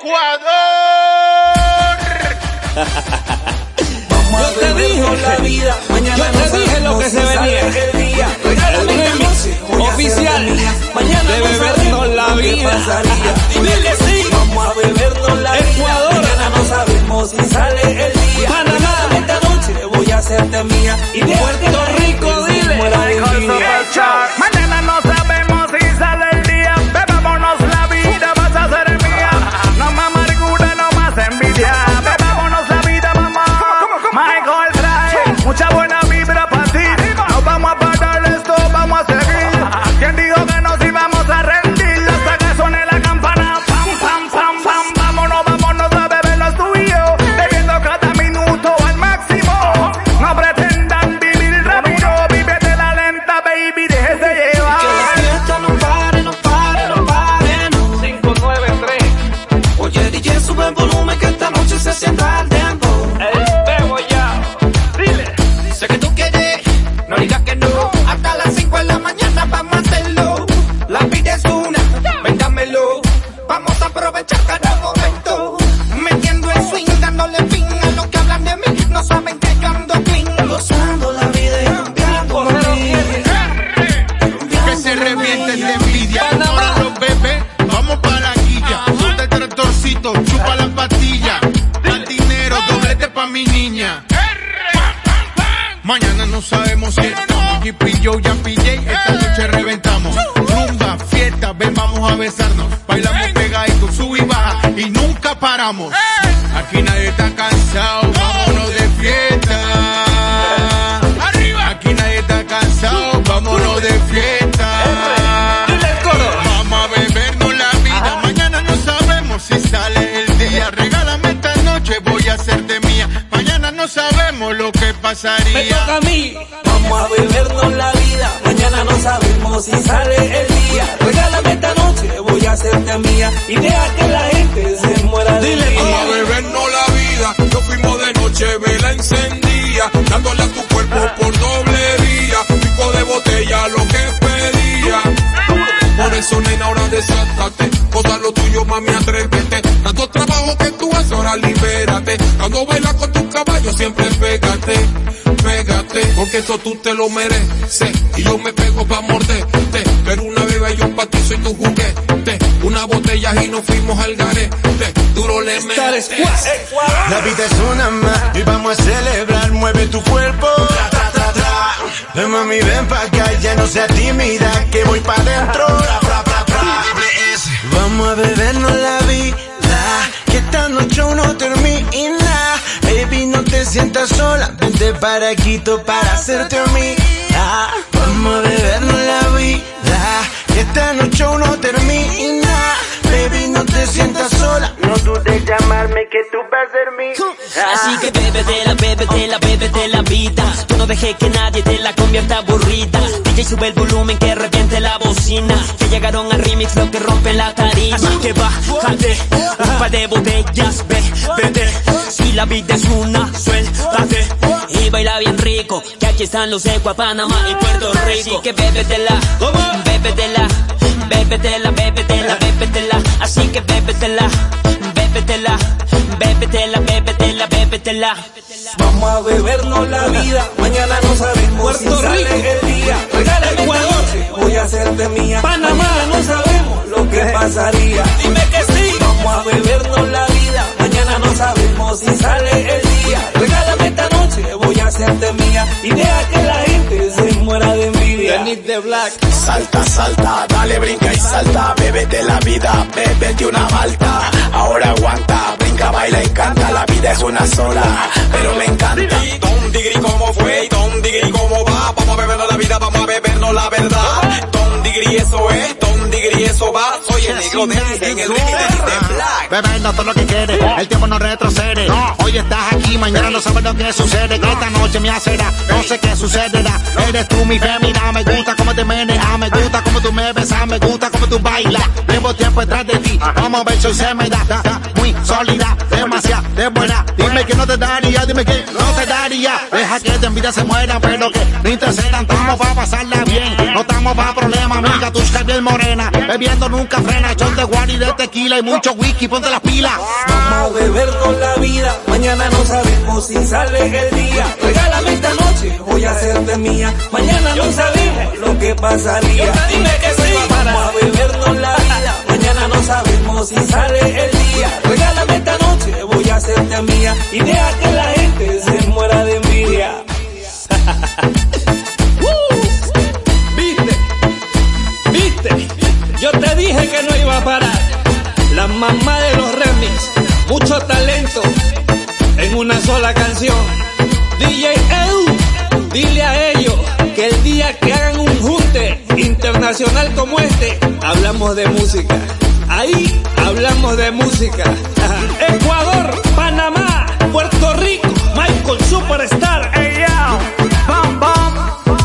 Yo te dije la vida, mañana Yo te dije lo que se venía. Oficial mañana de bebernos la vida. Dime que sí. Vamos a bebernos la vida. Ecuador. Mañana no sabemos si sale el día. Panamá. Esta noche voy a hacerte mía. Y Puerto La vida es una, véndamelo. Vamos a aprovechar cada momento. Metiendo el swing, dándole fin a los que hablan de mí. No saben que yo ando clean. Gozando la vida y cambiando la vida. que se revienten de envidia. Ahora los bebés, vamos para la guilla. Suelta el tractorcito, chupa la pastilla. Al dinero, doblete pa' mi niña. Mañana no sabemos si estamos Jeep yo ya pillé, vamos a besarnos. Bailamos pegaditos, sub y baja y nunca paramos. Aquí nadie está cansado, vámonos de fiesta. Aquí nadie está cansado, vámonos de fiesta. Dile el coro. Vamos a bebernos la vida. Mañana no sabemos si sale el día. Regálame esta noche, voy a hacerte mía. Mañana no sabemos lo que Me pasaría. toca a mí. Vamos a bebernos la vida. No sabemos si sale el día. Regálame esta noche, voy a hacerte mía. Y deja que la gente se muera de Dile, Vamos a envidia. bebernos la vida. Nos fuimos de noche, vela encendía. Dándole a tu cuerpo por doble vía. Pico de botella, lo que pedía. Por eso, nena, ahora desátate. Cosa lo tuyo, mami, atrévete. Tanto trabajo que tú haces, ahora libérate. Cuando bailas con tu caballo, siempre pégate. Porque eso tú te lo mereces. Y yo me pego pa' morderte. Pero una bebé, yo pa' ti soy tu juguete. Una botella y nos fuimos al garete. Duro le metes. La vida es una más y vamos a celebrar. Mueve tu cuerpo. Tra, tra, tra, tra. Ven mami, ven pa' acá, ya no sea tímida, que voy pa' dentro. Tra, tra, tra, tra. Vamos a bebernos la vida, que esta noche uno termina. Baby, no te sientas sola, vente para Quito para hacerte mía. Vamos a bebernos la vida, que esta noche uno termina. Baby, no te sientas sola, no dudes llamarme que tú vas a ser mía. Así que bébetela, bébetela, bébete la vida. Tú no dejes que nadie te la convierta aburrida. DJ sube el volumen que reviente la bocina. Que llegaron al remix lo que rompen la tarima. Así que bájate, un par de botellas, ve, vete. Si la vida es una, suéltate. Que aquí están los Ecua, Panamá y Puerto Rico. Así que bébetela, bébetela, bébetela, bébetela, bébetela. Así que bébetela, bébetela, bébetela, bébetela, bébetela. Vamos a bebernos la vida. Mañana no sabemos Puerto si sale Rico. el día. Esta Ecuador. voy a hacerte mía. Panamá. Mañana no sabemos lo que pasaría. Dime que sí. Vamos a bebernos la Salta, salta, dale, brinca y salta, bébete la vida, bébete una malta. Ahora aguanta, brinca, baila y canta, la vida es una sola, pero me encanta. Vamos a bebernos la verdad. Tom Digri eso es, Tom Digri eso va. Soy el negro de en el Black. Bebé, no todo lo que quieres, el tiempo no retrocede. Hoy estás aquí, mañana no sabes lo que sucede. Que esta noche me hacerá, no sé qué sucederá. Eres tú mi fémina, me gusta cómo te meneas, me gusta cómo tú me besas, me gusta cómo tú bailas. Llevo tiempo detrás de ti, vamos a ver si se me da. Muy sólida. Dime que no te daría, dime que no te daría. Deja que te envidia se muera, pero que no intercedan. Estamos para pasarla bien, no estamos para problemas, amiga. Tú estás bien morena, bebiendo nunca frena. Chon de guari de tequila y mucho whisky, ponte las pilas. Vamos a bebernos la vida, mañana no sabemos si sale el día. Regálame esta noche, voy a hacerte mía. Mañana no sabemos lo que pasaría. Dime que sí, vamos a bebernos la vida, mañana no sabemos si sale el día. Y deja que la gente se muera de envidia. ¿Viste? ¿Viste? Yo te dije que no iba a parar. La mamá de los remix, mucho talento en una sola canción. DJ Edu, dile a ellos que el día que hagan un junte internacional como este, hablamos de música. Ahí hablamos de música. Ecuador, Puerto Rico, Michael Superstar. Hey yo, bam bam,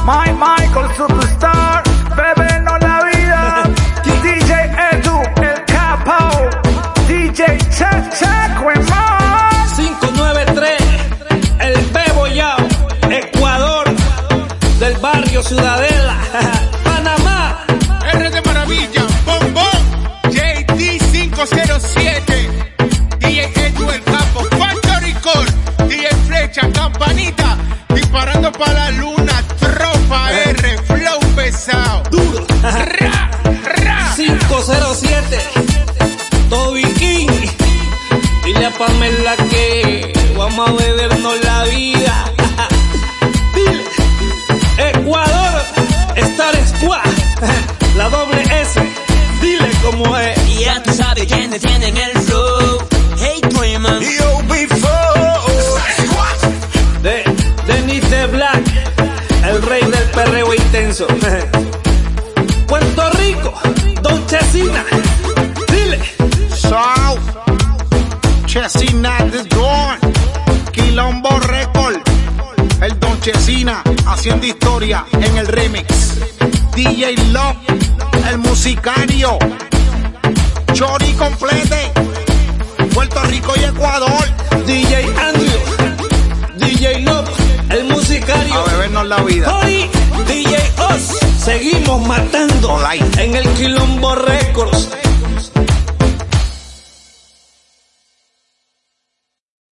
my Michael Superstar, bebernos la vida. DJ Edu, el capo, DJ Chuck, Wemon. 593, el Bebo Yao, Ecuador, del barrio Ciudadela, Panamá. R de Maravilla, La doble S. Dile cómo es. Y ya tú sabes quiénes tienen el flow. Hey, Dreamer. Yo, before. De Denis de Black, el rey del perreo intenso. Puerto Rico, Don Chesina. Dile. South, Chesina the Dawn, Quilombo Record, el Don Chesina haciendo historia en el remix. DJ Love, el musicario, Chori complete, Puerto Rico y Ecuador. DJ Andrew, DJ Love, el musicario. A bebernos la vida. Hoy DJ Oz, seguimos matando Online. en el Quilombo Records.